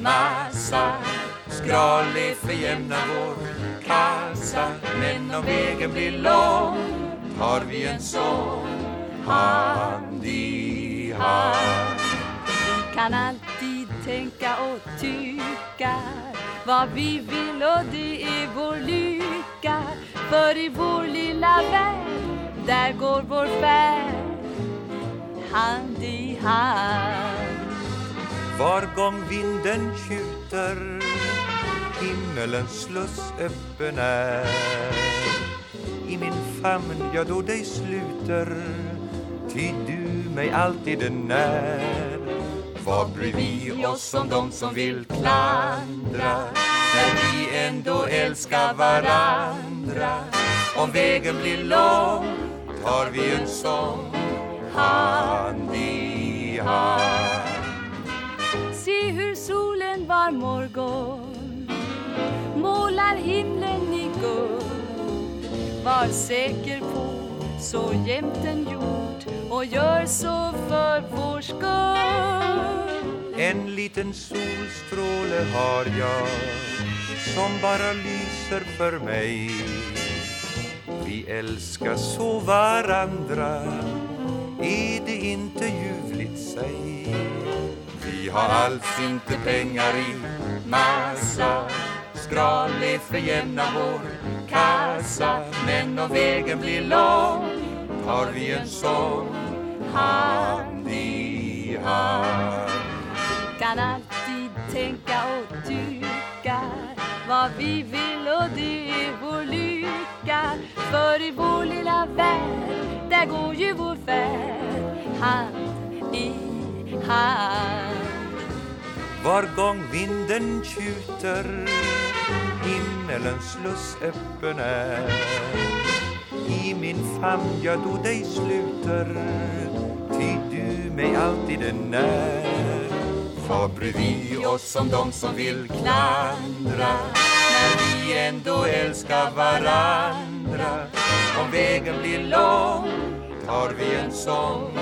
massa skral är för jämna vår kassa Men om vägen blir lång tar vi en sång hand i hand. Vi kan alltid tänka och tycka vad vi vill och det är vår lycka. För i vår lilla värld, där går vår färd hand i hand. Var gång vinden tjuter himmelens sluss öppen är. I min famn jag då dig sluter ty du mig alltid är när. Var bredvid oss som de som vill klandra när vi ändå älskar varandra. Om vägen blir lång tar vi en sång. Hur solen var morgon. Målar himlen i guld Var säker på så jämt den gjort och gör så för vår skull. En liten solstråle har jag som bara lyser för mig. Vi älskar så varandra. Är det inte ljuvligt, säg? Vi har alls inte pengar i massa. Skral är för jämna vår kassa. Men om vägen blir lång tar vi en sång hand i hand. Kan alltid tänka och tycka vad vi vill och det är vår lycka. För i vår lilla värld, där går ju vår färd hand i hand. Var gång vinden tjuter himmelens sluss öppen är. I min famn jag då dig sluter ty du mig alltid är när. Vad bredvid oss som de som vill klandra när vi ändå älskar varandra. Om vägen blir lång tar vi en sång